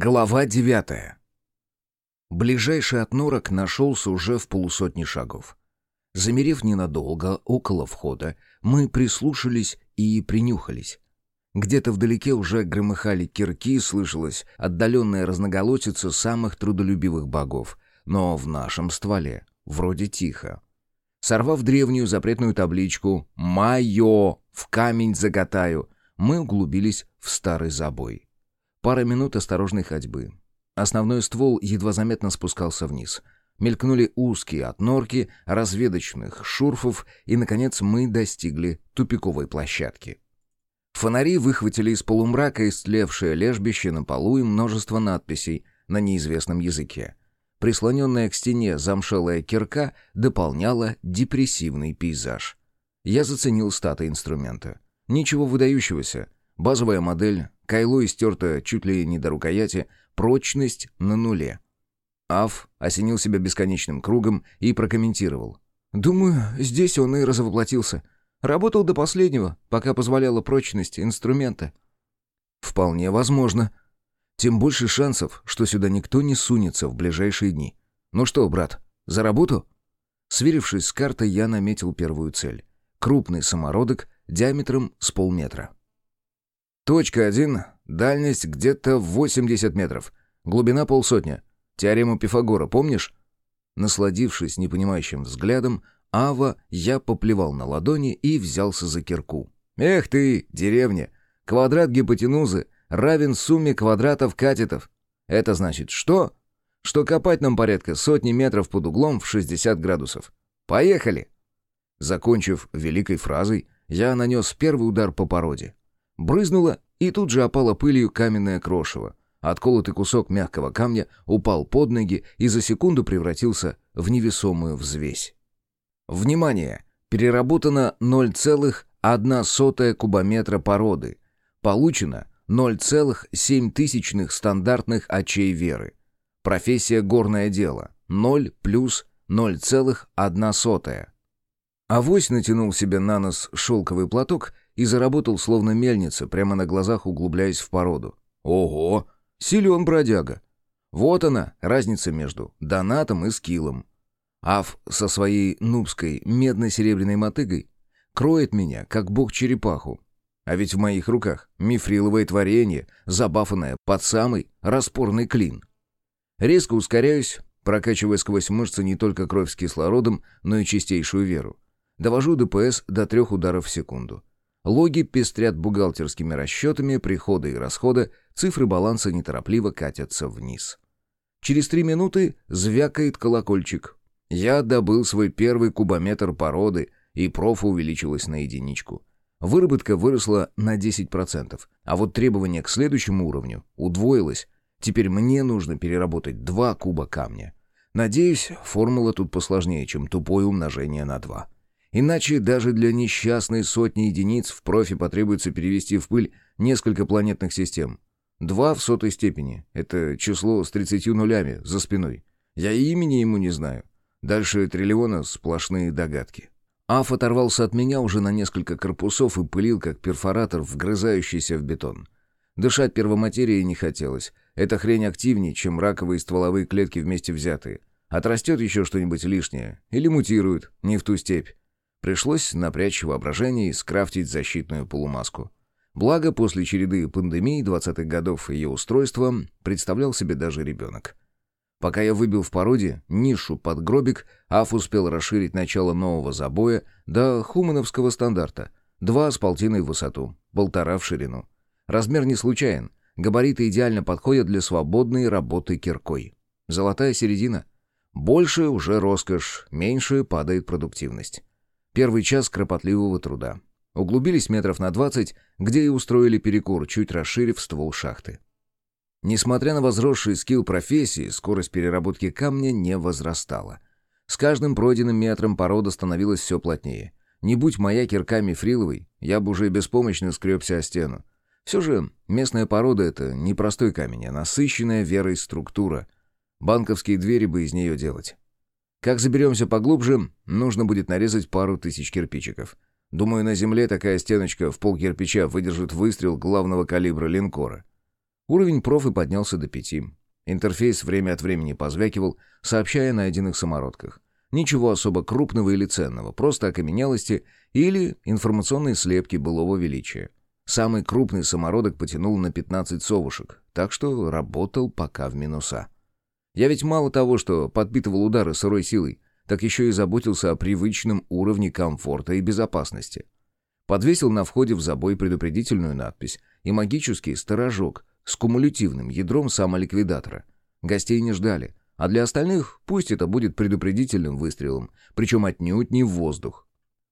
Глава девятая. Ближайший от норок нашелся уже в полусотни шагов. Замерев ненадолго около входа, мы прислушались и принюхались. Где-то вдалеке уже громыхали кирки, слышалась отдаленная разноголосица самых трудолюбивых богов, но в нашем стволе вроде тихо. Сорвав древнюю запретную табличку «Майо! В камень заготаю!», мы углубились в старый забой. Пара минут осторожной ходьбы. Основной ствол едва заметно спускался вниз. Мелькнули узкие от норки, разведочных шурфов, и, наконец, мы достигли тупиковой площадки. Фонари выхватили из полумрака истлевшее лежбище на полу и множество надписей на неизвестном языке. Прислоненная к стене замшелая кирка дополняла депрессивный пейзаж. Я заценил статы инструмента. Ничего выдающегося. Базовая модель Кайло истерто чуть ли не до рукояти, прочность на нуле. Аф осенил себя бесконечным кругом и прокомментировал. «Думаю, здесь он и разовоплотился. Работал до последнего, пока позволяла прочность инструмента». «Вполне возможно. Тем больше шансов, что сюда никто не сунется в ближайшие дни. Ну что, брат, за работу?» Сверившись с картой, я наметил первую цель. Крупный самородок диаметром с полметра. Точка 1. Дальность где-то 80 метров. Глубина полсотня. Теорему Пифагора, помнишь? Насладившись непонимающим взглядом, Ава я поплевал на ладони и взялся за кирку. «Эх ты, деревня! Квадрат гипотенузы равен сумме квадратов катетов. Это значит что? Что копать нам порядка сотни метров под углом в 60 градусов. Поехали!» Закончив великой фразой, я нанес первый удар по породе. Брызнуло, и тут же опало пылью каменное крошево. Отколотый кусок мягкого камня упал под ноги и за секунду превратился в невесомую взвесь. Внимание! Переработано 0,1 кубометра породы. Получено 0,7 стандартных очей веры. Профессия горное дело. 0 плюс 0,1. Авось натянул себе на нос шелковый платок и заработал словно мельница, прямо на глазах углубляясь в породу. Ого! Силен бродяга! Вот она, разница между донатом и скиллом. Аф со своей нубской медно-серебряной мотыгой кроет меня, как бог-черепаху. А ведь в моих руках мифриловое творение, забафанное под самый распорный клин. Резко ускоряюсь, прокачивая сквозь мышцы не только кровь с кислородом, но и чистейшую веру. Довожу ДПС до трех ударов в секунду. Логи пестрят бухгалтерскими расчетами прихода и расхода, цифры баланса неторопливо катятся вниз. Через три минуты звякает колокольчик. Я добыл свой первый кубометр породы, и профа увеличилась на единичку. Выработка выросла на 10%, а вот требование к следующему уровню удвоилось. Теперь мне нужно переработать два куба камня. Надеюсь, формула тут посложнее, чем тупое умножение на два. Иначе даже для несчастной сотни единиц в профи потребуется перевести в пыль несколько планетных систем. Два в сотой степени. Это число с 30 нулями за спиной. Я и имени ему не знаю. Дальше триллиона сплошные догадки. Аф оторвался от меня уже на несколько корпусов и пылил, как перфоратор, вгрызающийся в бетон. Дышать первоматерией не хотелось. Эта хрень активнее, чем раковые стволовые клетки вместе взятые. Отрастет еще что-нибудь лишнее. Или мутирует, не в ту степь. Пришлось напрячь воображение и скрафтить защитную полумаску. Благо, после череды пандемий 20-х годов ее устройство представлял себе даже ребенок. Пока я выбил в породе нишу под гробик, Аф успел расширить начало нового забоя до хумановского стандарта. Два с полтиной в высоту, полтора в ширину. Размер не случайен. Габариты идеально подходят для свободной работы киркой. Золотая середина. Больше уже роскошь, меньше падает продуктивность. Первый час кропотливого труда. Углубились метров на двадцать, где и устроили перекур, чуть расширив ствол шахты. Несмотря на возросший скилл профессии, скорость переработки камня не возрастала. С каждым пройденным метром порода становилась все плотнее. Не будь моя кирка мифриловой, я бы уже беспомощно скребся о стену. Все же местная порода — это не простой камень, а насыщенная верой структура. Банковские двери бы из нее делать. Как заберемся поглубже, нужно будет нарезать пару тысяч кирпичиков. Думаю, на земле такая стеночка в пол кирпича выдержит выстрел главного калибра линкора. Уровень профы поднялся до пяти. Интерфейс время от времени позвякивал, сообщая о найденных самородках. Ничего особо крупного или ценного, просто окаменелости или информационные слепки былого величия. Самый крупный самородок потянул на 15 совушек, так что работал пока в минуса. Я ведь мало того, что подпитывал удары сырой силой, так еще и заботился о привычном уровне комфорта и безопасности. Подвесил на входе в забой предупредительную надпись и магический сторожок с кумулятивным ядром самоликвидатора. Гостей не ждали, а для остальных пусть это будет предупредительным выстрелом, причем отнюдь не в воздух.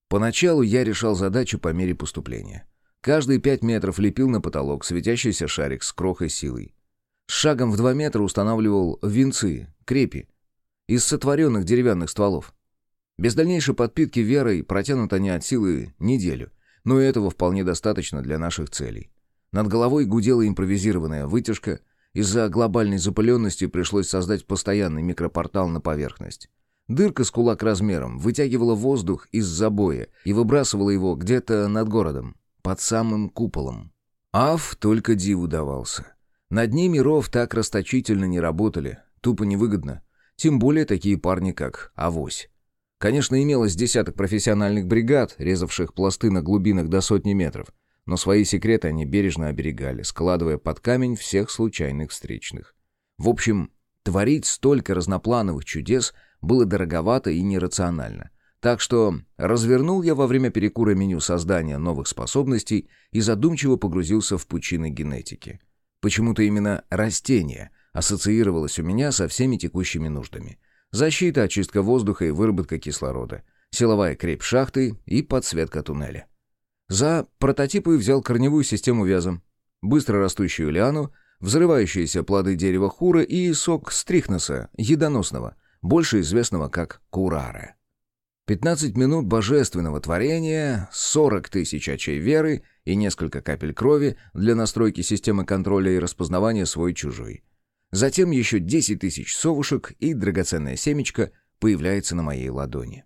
Поначалу я решал задачу по мере поступления. Каждые пять метров лепил на потолок светящийся шарик с крохой силой. Шагом в два метра устанавливал венцы, крепи, из сотворенных деревянных стволов. Без дальнейшей подпитки верой протянут они от силы неделю, но этого вполне достаточно для наших целей. Над головой гудела импровизированная вытяжка, из-за глобальной запыленности пришлось создать постоянный микропортал на поверхность. Дырка с кулак размером вытягивала воздух из забоя и выбрасывала его где-то над городом, под самым куполом. Ав только диву давался. На дне миров так расточительно не работали, тупо невыгодно. Тем более такие парни, как Авось. Конечно, имелось десяток профессиональных бригад, резавших пласты на глубинах до сотни метров, но свои секреты они бережно оберегали, складывая под камень всех случайных встречных. В общем, творить столько разноплановых чудес было дороговато и нерационально. Так что развернул я во время перекура меню создания новых способностей и задумчиво погрузился в пучины генетики. Почему-то именно растения ассоциировалось у меня со всеми текущими нуждами. Защита, очистка воздуха и выработка кислорода, силовая крепь шахты и подсветка туннеля. За прототипы взял корневую систему вяза, быстро растущую лиану, взрывающиеся плоды дерева хура и сок стрихноса, едоносного, больше известного как курара. 15 минут божественного творения, 40 тысяч очей веры и несколько капель крови для настройки системы контроля и распознавания свой-чужой. Затем еще 10 тысяч совушек и драгоценное семечко появляется на моей ладони.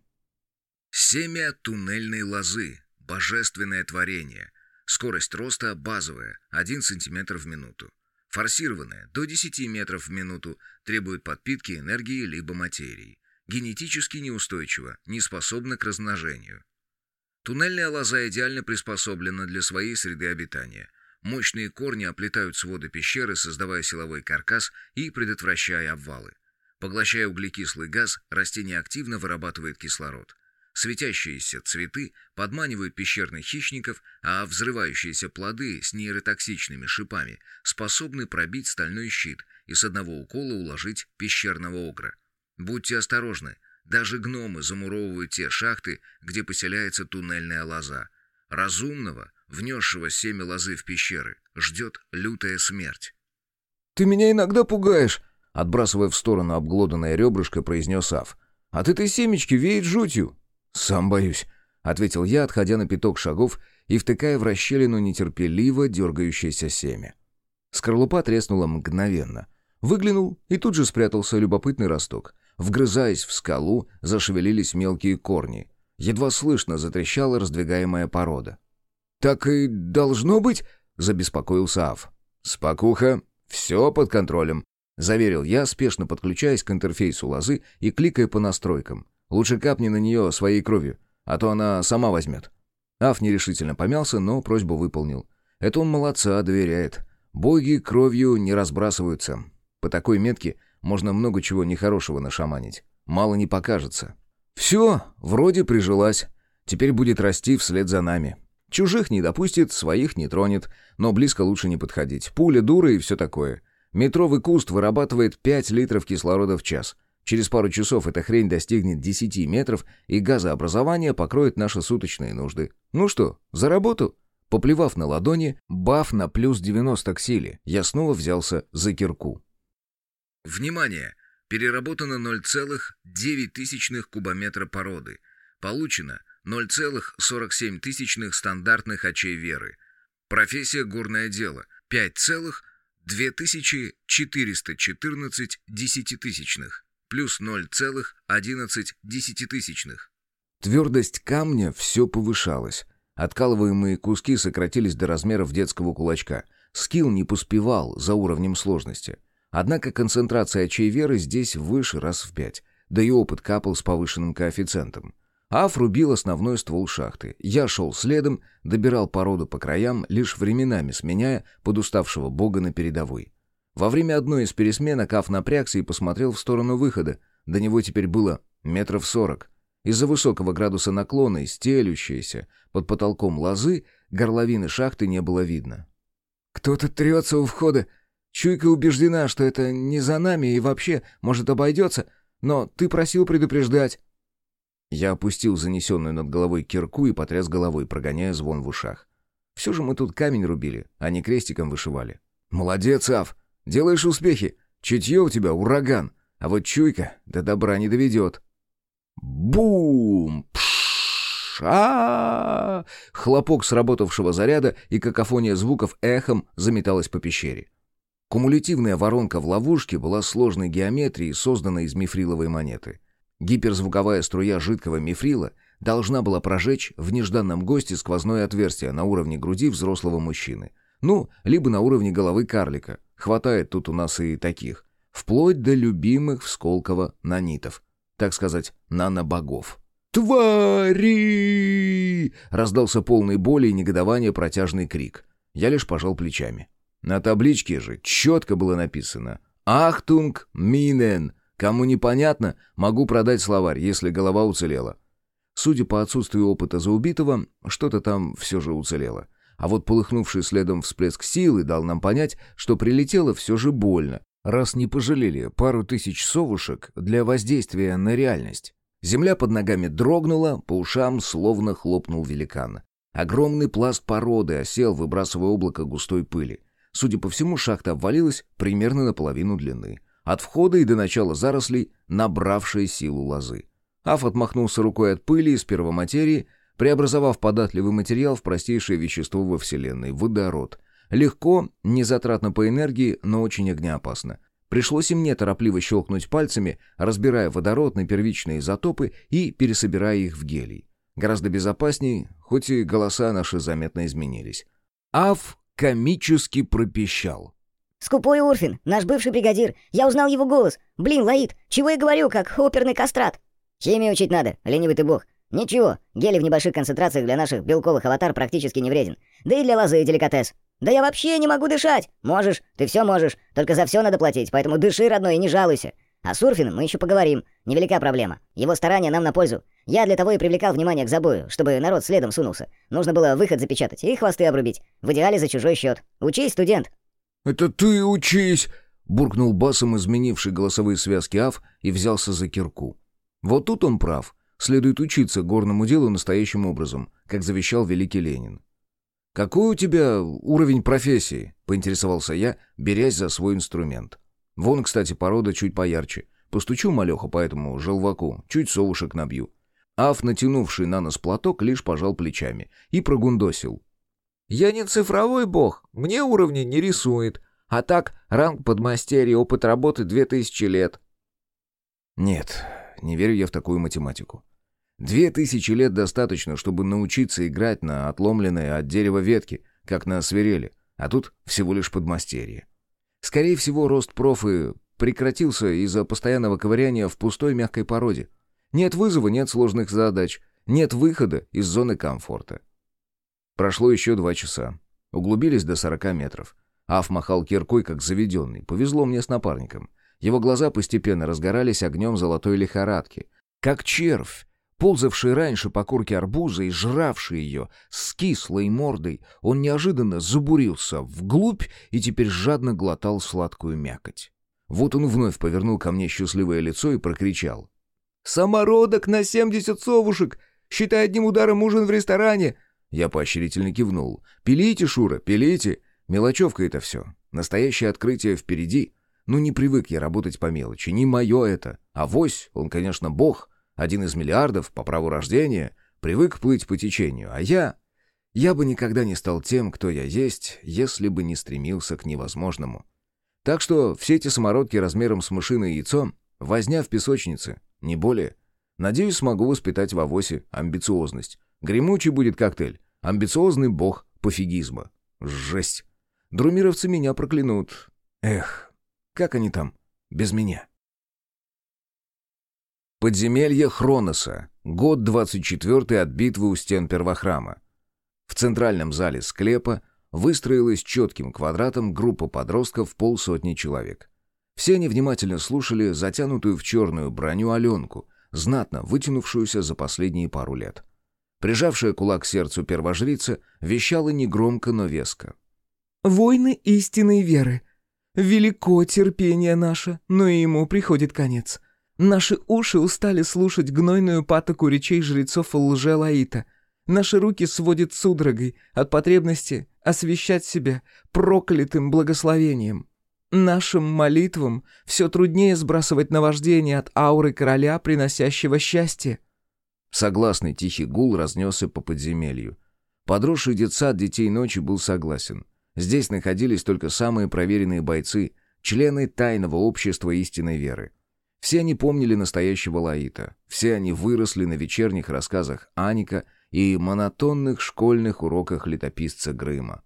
Семя туннельной лозы. Божественное творение. Скорость роста базовая, 1 см в минуту. Форсированная, до 10 метров в минуту, требует подпитки энергии либо материи. Генетически неустойчива, не способна к размножению. Туннельная лоза идеально приспособлена для своей среды обитания. Мощные корни оплетают своды пещеры, создавая силовой каркас и предотвращая обвалы. Поглощая углекислый газ, растение активно вырабатывает кислород. Светящиеся цветы подманивают пещерных хищников, а взрывающиеся плоды с нейротоксичными шипами способны пробить стальной щит и с одного укола уложить пещерного огра. Будьте осторожны, даже гномы замуровывают те шахты, где поселяется туннельная лоза. Разумного, внесшего семя лозы в пещеры, ждет лютая смерть. «Ты меня иногда пугаешь», — отбрасывая в сторону обглоданное ребрышко, произнес Ав. «От этой семечки веет жутью». «Сам боюсь», — ответил я, отходя на пяток шагов и втыкая в расщелину нетерпеливо дергающееся семя. Скорлупа треснула мгновенно. Выглянул и тут же спрятался любопытный росток. Вгрызаясь в скалу, зашевелились мелкие корни. Едва слышно затрещала раздвигаемая порода. «Так и должно быть?» — забеспокоился Ав. «Спокуха, все под контролем», — заверил я, спешно подключаясь к интерфейсу лозы и кликая по настройкам. Лучше капни на нее своей кровью, а то она сама возьмет». Аф нерешительно помялся, но просьбу выполнил. Это он молодца, доверяет. Боги кровью не разбрасываются. По такой метке можно много чего нехорошего нашаманить. Мало не покажется. Все, вроде прижилась. Теперь будет расти вслед за нами. Чужих не допустит, своих не тронет, но близко лучше не подходить. Пуля дура и все такое. Метровый куст вырабатывает 5 литров кислорода в час — Через пару часов эта хрень достигнет 10 метров, и газообразование покроет наши суточные нужды. Ну что, за работу? Поплевав на ладони, баф на плюс 90 к силе, я снова взялся за кирку. Внимание! Переработано 0,9 кубометра породы. Получено 0,47 стандартных очей веры. Профессия горное дело 5,2414 десятитысячных плюс 0,11. Твердость камня все повышалась. Откалываемые куски сократились до размеров детского кулачка. Скилл не поспевал за уровнем сложности. Однако концентрация очей веры здесь выше раз в пять, да и опыт капал с повышенным коэффициентом. Аф рубил основной ствол шахты. Я шел следом, добирал породу по краям, лишь временами сменяя подуставшего бога на передовой. Во время одной из пересменок Аф напрягся и посмотрел в сторону выхода. До него теперь было метров сорок. Из-за высокого градуса наклона и стелющейся под потолком лозы горловины шахты не было видно. «Кто-то трется у входа. Чуйка убеждена, что это не за нами и вообще, может, обойдется, но ты просил предупреждать». Я опустил занесенную над головой кирку и потряс головой, прогоняя звон в ушах. Все же мы тут камень рубили, а не крестиком вышивали. «Молодец, Ав! Делаешь успехи! Чутье у тебя ураган, а вот чуйка до добра не доведет». Бум! Пш! а Хлопок сработавшего заряда и какофония звуков эхом заметалась по пещере. Кумулятивная воронка в ловушке была сложной геометрией, созданной из мифриловой монеты. Гиперзвуковая струя жидкого мифрила должна была прожечь в нежданном госте сквозное отверстие на уровне груди взрослого мужчины. Ну, либо на уровне головы карлика. Хватает тут у нас и таких. Вплоть до любимых в нанитов. Так сказать, нанобогов. «Твари!» — раздался полный боли и негодования протяжный крик. Я лишь пожал плечами. На табличке же четко было написано «Achtung Minen», Кому непонятно, могу продать словарь, если голова уцелела. Судя по отсутствию опыта за убитого, что-то там все же уцелело. А вот полыхнувший следом всплеск силы дал нам понять, что прилетело все же больно, раз не пожалели пару тысяч совушек для воздействия на реальность. Земля под ногами дрогнула, по ушам словно хлопнул великан. Огромный пласт породы осел, выбрасывая облако густой пыли. Судя по всему, шахта обвалилась примерно на половину длины от входа и до начала зарослей, набравшей силу лозы. Аф отмахнулся рукой от пыли из первоматерии, преобразовав податливый материал в простейшее вещество во Вселенной — водород. Легко, незатратно по энергии, но очень огнеопасно. Пришлось и мне торопливо щелкнуть пальцами, разбирая водород на первичные изотопы и пересобирая их в гелий. Гораздо безопасней, хоть и голоса наши заметно изменились. Аф комически пропищал. «Скупой Урфин, наш бывший бригадир. Я узнал его голос. Блин, Лаид, чего я говорю, как оперный кастрат?» «Химию учить надо, ленивый ты бог. Ничего, гели в небольших концентрациях для наших белковых аватар практически не вреден. Да и для лозы деликатес. Да я вообще не могу дышать. Можешь, ты все можешь. Только за все надо платить, поэтому дыши, родной, и не жалуйся. А с Урфином мы еще поговорим. Невелика проблема. Его старания нам на пользу. Я для того и привлекал внимание к забою, чтобы народ следом сунулся. Нужно было выход запечатать и хвосты обрубить. В идеале за чужой счет. Учись, студент. «Это ты учись!» — буркнул басом изменивший голосовые связки Аф и взялся за кирку. Вот тут он прав. Следует учиться горному делу настоящим образом, как завещал великий Ленин. «Какой у тебя уровень профессии?» — поинтересовался я, берясь за свой инструмент. «Вон, кстати, порода чуть поярче. Постучу малеха по этому желваку, чуть совушек набью». Аф, натянувший на нос платок, лишь пожал плечами и прогундосил. Я не цифровой бог, мне уровни не рисует. А так, ранг подмастерья, опыт работы две тысячи лет. Нет, не верю я в такую математику. Две тысячи лет достаточно, чтобы научиться играть на отломленной от дерева ветки, как на свирели, а тут всего лишь подмастерье. Скорее всего, рост профы прекратился из-за постоянного ковыряния в пустой мягкой породе. Нет вызова, нет сложных задач, нет выхода из зоны комфорта. Прошло еще два часа. Углубились до сорока метров. Аф махал киркой, как заведенный. Повезло мне с напарником. Его глаза постепенно разгорались огнем золотой лихорадки. Как червь, ползавший раньше по курке арбуза и жравший ее с кислой мордой, он неожиданно забурился вглубь и теперь жадно глотал сладкую мякоть. Вот он вновь повернул ко мне счастливое лицо и прокричал. «Самородок на семьдесят совушек! Считай одним ударом ужин в ресторане! Я поощрительно кивнул. «Пилите, Шура, пилите! Мелочевка это все. Настоящее открытие впереди. Ну, не привык я работать по мелочи, не мое это. А вось, он, конечно, бог, один из миллиардов по праву рождения, привык плыть по течению, а я... Я бы никогда не стал тем, кто я есть, если бы не стремился к невозможному. Так что все эти самородки размером с мышиное яйцо — возня в песочнице, не более. Надеюсь, смогу воспитать в авосе амбициозность. Гремучий будет коктейль. Амбициозный бог пофигизма. Жесть. Друмировцы меня проклянут. Эх, как они там без меня? Подземелье Хроноса. Год 24 от битвы у стен первохрама. В центральном зале склепа выстроилась четким квадратом группа подростков полсотни человек. Все они внимательно слушали затянутую в черную броню Аленку, знатно вытянувшуюся за последние пару лет. Прижавшая кулак к сердцу первожрица вещала негромко, но веско. «Войны истинной веры. Велико терпение наше, но и ему приходит конец. Наши уши устали слушать гнойную патоку речей жрецов лже-лаита. Наши руки сводят судорогой от потребности освещать себя проклятым благословением. Нашим молитвам все труднее сбрасывать наваждение от ауры короля, приносящего счастье. Согласный тихий гул разнесся по подземелью. Подросший детсад детей ночи был согласен. Здесь находились только самые проверенные бойцы, члены тайного общества истинной веры. Все они помнили настоящего Лаита. Все они выросли на вечерних рассказах Аника и монотонных школьных уроках летописца Грыма.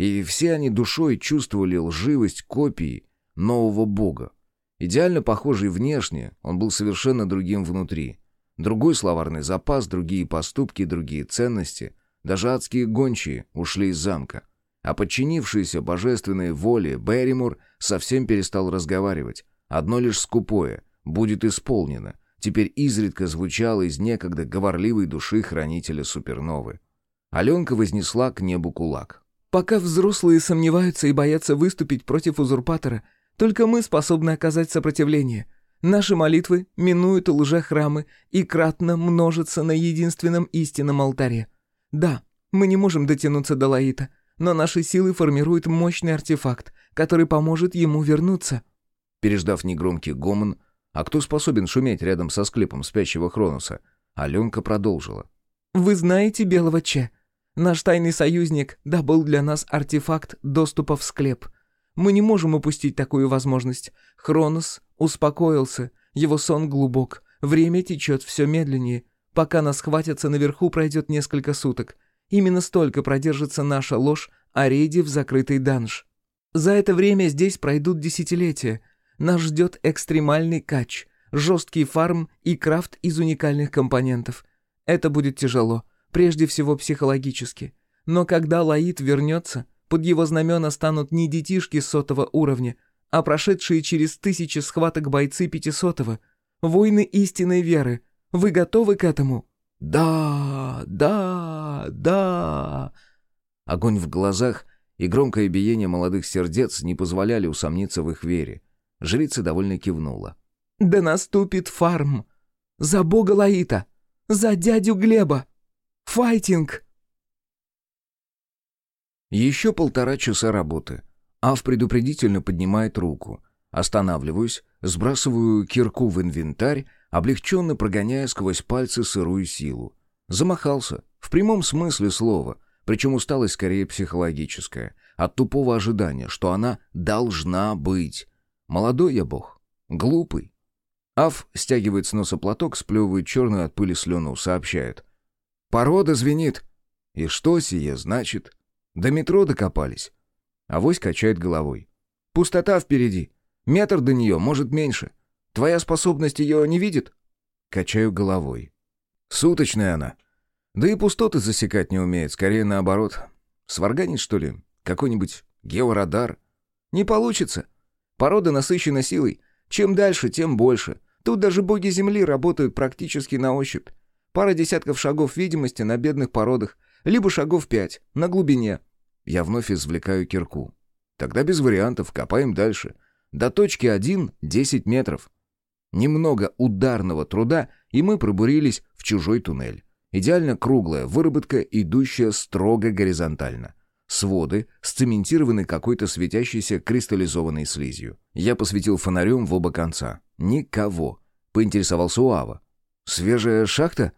И все они душой чувствовали лживость копии нового бога. Идеально похожий внешне, он был совершенно другим внутри. Другой словарный запас, другие поступки, другие ценности. Даже адские гончие ушли из замка. А подчинившийся божественной воле Берримур совсем перестал разговаривать. Одно лишь скупое «будет исполнено» теперь изредка звучало из некогда говорливой души хранителя суперновы. Аленка вознесла к небу кулак. «Пока взрослые сомневаются и боятся выступить против узурпатора, только мы способны оказать сопротивление. Наши молитвы минуют лжехрамы и кратно множатся на единственном истинном алтаре. Да, мы не можем дотянуться до Лаита, но наши силы формируют мощный артефакт, который поможет ему вернуться». Переждав негромкий гомон, а кто способен шуметь рядом со склепом спящего Хроноса, Аленка продолжила. «Вы знаете Белого Че? Наш тайный союзник добыл для нас артефакт доступа в склеп. Мы не можем упустить такую возможность. Хронос успокоился, его сон глубок, время течет все медленнее. Пока нас хватятся, наверху пройдет несколько суток. Именно столько продержится наша ложь о рейде в закрытый данж. За это время здесь пройдут десятилетия. Нас ждет экстремальный кач, жесткий фарм и крафт из уникальных компонентов. Это будет тяжело, прежде всего психологически. Но когда Лаид вернется, под его знамена станут не детишки сотого уровня, а прошедшие через тысячи схваток бойцы пятисотого. Войны истинной веры. Вы готовы к этому? «Да, да, да!» Огонь в глазах и громкое биение молодых сердец не позволяли усомниться в их вере. Жрица довольно кивнула. «Да наступит фарм! За бога Лаита! За дядю Глеба! Файтинг!» Еще полтора часа работы. Ав предупредительно поднимает руку. Останавливаюсь, сбрасываю кирку в инвентарь, облегченно прогоняя сквозь пальцы сырую силу. Замахался, в прямом смысле слова, причем усталость скорее психологическая, от тупого ожидания, что она должна быть. Молодой я бог, глупый. Аф стягивает с носа платок, сплевывает черную от пыли слюну, сообщает. «Порода звенит». «И что сие значит?» «До метро докопались». Авось качает головой. «Пустота впереди. Метр до нее, может, меньше. Твоя способность ее не видит?» Качаю головой. «Суточная она. Да и пустоты засекать не умеет, скорее наоборот. Сварганит, что ли? Какой-нибудь георадар? Не получится. Порода насыщена силой. Чем дальше, тем больше. Тут даже боги Земли работают практически на ощупь. Пара десятков шагов видимости на бедных породах, либо шагов пять, на глубине. Я вновь извлекаю кирку. Тогда без вариантов, копаем дальше. До точки 1 — 10 метров. Немного ударного труда, и мы пробурились в чужой туннель. Идеально круглая выработка, идущая строго горизонтально. Своды сцементированы какой-то светящейся кристаллизованной слизью. Я посветил фонарем в оба конца. Никого. Поинтересовался Уава. «Свежая шахта?»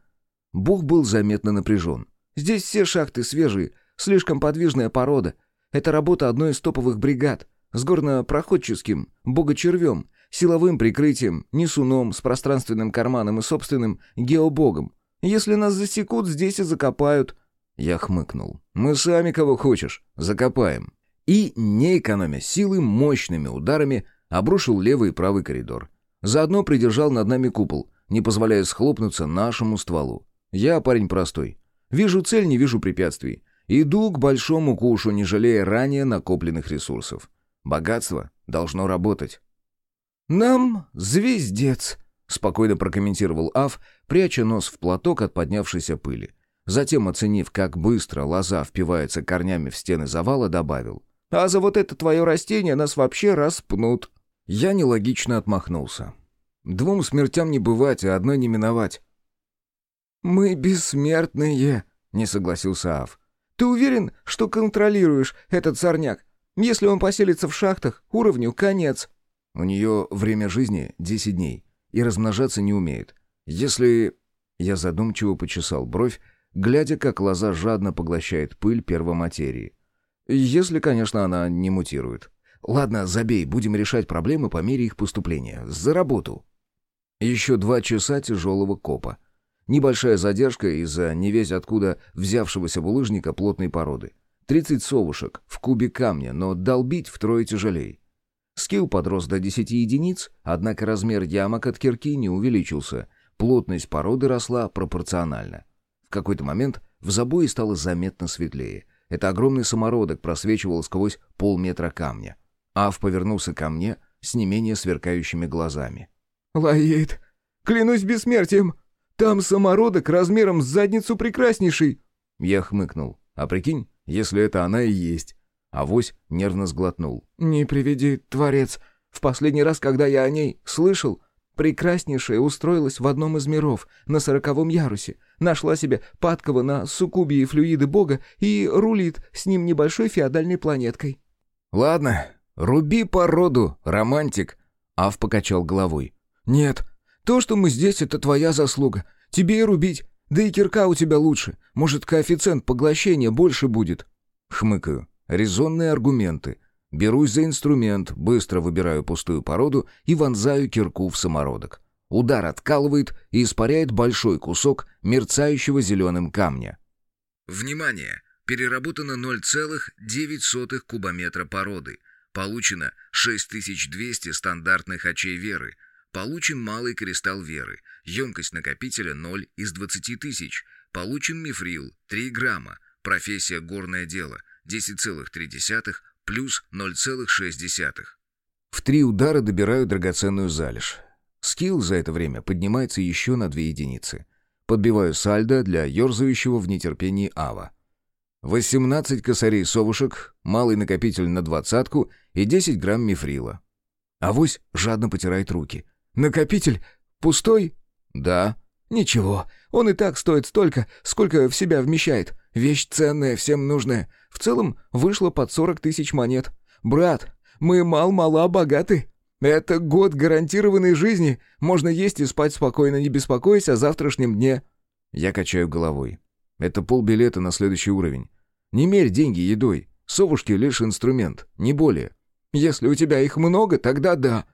Бог был заметно напряжен. «Здесь все шахты свежие, слишком подвижная порода. Это работа одной из топовых бригад. С горно-проходческим, богочервем, силовым прикрытием, несуном, с пространственным карманом и собственным геобогом. Если нас засекут, здесь и закопают. Я хмыкнул. «Мы сами кого хочешь. Закопаем». и, не экономя силы, мощными ударами обрушил левый и правый коридор. Заодно придержал над нами купол, не позволяя схлопнуться нашему стволу. Я парень простой. Вижу цель, не вижу препятствий. Иду к большому кушу, не жалея ранее накопленных ресурсов. Богатство должно работать. «Нам звездец», — спокойно прокомментировал Аф, пряча нос в платок от поднявшейся пыли. Затем, оценив, как быстро лоза впивается корнями в стены завала, добавил. «А за вот это твое растение нас вообще распнут». Я нелогично отмахнулся. «Двум смертям не бывать, а одной не миновать». «Мы бессмертные», — не согласился Аф. «Ты уверен, что контролируешь этот сорняк? Если он поселится в шахтах, уровню конец». У нее время жизни 10 дней, и размножаться не умеет. Если... Я задумчиво почесал бровь, глядя, как лоза жадно поглощает пыль первоматерии. Если, конечно, она не мутирует. Ладно, забей, будем решать проблемы по мере их поступления. За работу. Еще два часа тяжелого копа. Небольшая задержка из-за невесть откуда взявшегося булыжника плотной породы. 30 совушек в кубе камня, но долбить втрое тяжелее. Скилл подрос до 10 единиц, однако размер ямок от кирки не увеличился. Плотность породы росла пропорционально. В какой-то момент в забое стало заметно светлее. Это огромный самородок просвечивал сквозь полметра камня. Ав повернулся ко мне с не менее сверкающими глазами. «Лаид, клянусь бессмертием, там самородок размером с задницу прекраснейший!» Я хмыкнул. «А прикинь, если это она и есть. Авось нервно сглотнул. «Не приведи, Творец. В последний раз, когда я о ней слышал, прекраснейшая устроилась в одном из миров, на сороковом ярусе, нашла себе падкого на суккубии флюиды бога и рулит с ним небольшой феодальной планеткой». «Ладно, руби породу, романтик», — Ав покачал головой. «Нет, то, что мы здесь, это твоя заслуга. Тебе и рубить. Да и кирка у тебя лучше. Может, коэффициент поглощения больше будет». Хмыкаю. Резонные аргументы. Берусь за инструмент, быстро выбираю пустую породу и вонзаю кирку в самородок. Удар откалывает и испаряет большой кусок мерцающего зеленым камня. Внимание! Переработано 0,9 кубометра породы. Получено 6200 стандартных очей веры. Получен малый кристалл веры. Емкость накопителя 0 из 20 тысяч. Получен мифрил 3 грамма. Профессия горное дело 10,3 плюс 0,6. В три удара добираю драгоценную залежь. Скилл за это время поднимается еще на две единицы. Подбиваю сальдо для ерзающего в нетерпении ава. 18 косарей совушек, малый накопитель на двадцатку и 10 грамм мифрила. Авось жадно потирает руки. «Накопитель пустой?» «Да». «Ничего, он и так стоит столько, сколько в себя вмещает. Вещь ценная, всем нужная. В целом вышло под 40 тысяч монет. Брат, мы мал-мала богаты. Это год гарантированной жизни. Можно есть и спать спокойно, не беспокоясь о завтрашнем дне». Я качаю головой. Это полбилета на следующий уровень. Не мерь деньги едой. Совушки лишь инструмент, не более. Если у тебя их много, тогда да.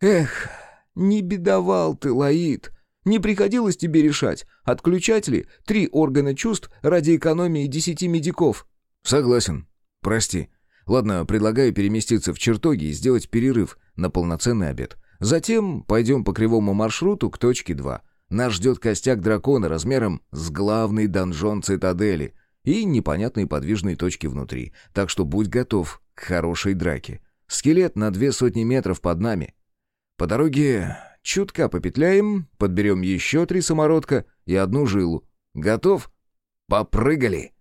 Эх, не бедовал ты, Лаид. Не приходилось тебе решать, отключать ли три органа чувств ради экономии десяти медиков. Согласен. Прости. Ладно, предлагаю переместиться в чертоги и сделать перерыв на полноценный обед. Затем пойдем по кривому маршруту к точке 2. Нас ждет костяк дракона размером с главный донжон цитадели и непонятные подвижные точки внутри. Так что будь готов к хорошей драке. Скелет на две сотни метров под нами. По дороге чутка попетляем, подберем еще три самородка и одну жилу. Готов? Попрыгали!»